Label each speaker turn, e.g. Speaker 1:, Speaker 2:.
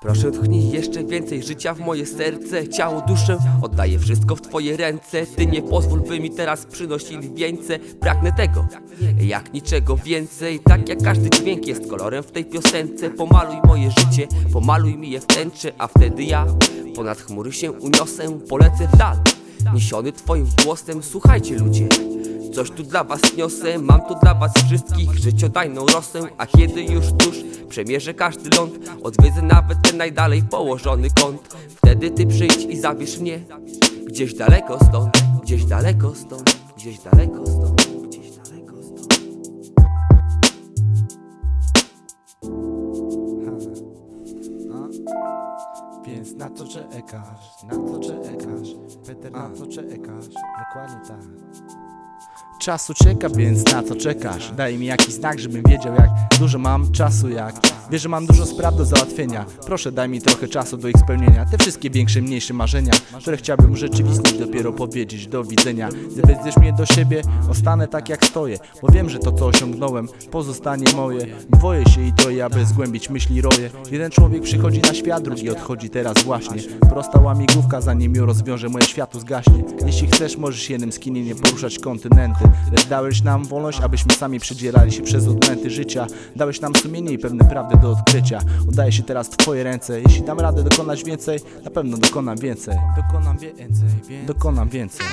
Speaker 1: Proszę tchnij jeszcze więcej życia w moje serce. Ciało, duszę, oddaję wszystko w Twoje ręce. Ty nie pozwól, by mi teraz przynosili więcej. Pragnę tego, jak niczego więcej. Tak jak każdy dźwięk jest kolorem w tej piosence. Pomaluj moje życie, pomaluj mi je w tęczy A wtedy ja ponad chmury się uniosę, polecę w dal niesiony twoim głosem Słuchajcie ludzie, Coś tu dla was niosę, mam tu dla was wszystkich. Życiodajną rosę A kiedy już tuż przemierzę każdy ląd Odwiedzę nawet ten najdalej położony kąt. Wtedy ty przyjdź i zabierz mnie Gdzieś daleko stąd, gdzieś daleko stąd Gdzieś daleko stąd,
Speaker 2: Więc na to czekasz, na to czekasz Peter na to czekasz, dokładnie tak. Czasu czeka, więc na to czekasz. Daj mi jakiś znak, żebym wiedział jak dużo mam czasu jak Wiesz, że mam dużo spraw do załatwienia. Proszę daj mi trochę czasu do ich spełnienia. Te wszystkie większe, mniejsze marzenia Które chciałbym urzeczywistnić, dopiero powiedzieć do widzenia. Gdy wezwiesz mnie do siebie, ostanę tak jak stoję Bo wiem, że to co osiągnąłem pozostanie moje. Boję się i to aby zgłębić myśli roje. Jeden człowiek przychodzi na świat, drugi odchodzi teraz właśnie. Prosta łamigłówka, zanim ją rozwiąże, moje światło zgaśnie. Jeśli chcesz, możesz jednym skinieniem poruszać kontynenty. Lecz dałeś nam wolność, abyśmy sami przedzierali się przez odmęty życia. Dałeś nam sumienie i pewne prawdy do odkrycia. Oddaję się teraz w twoje ręce. Jeśli dam radę dokonać więcej, na pewno dokonam więcej. Dokonam więcej, dokonam więcej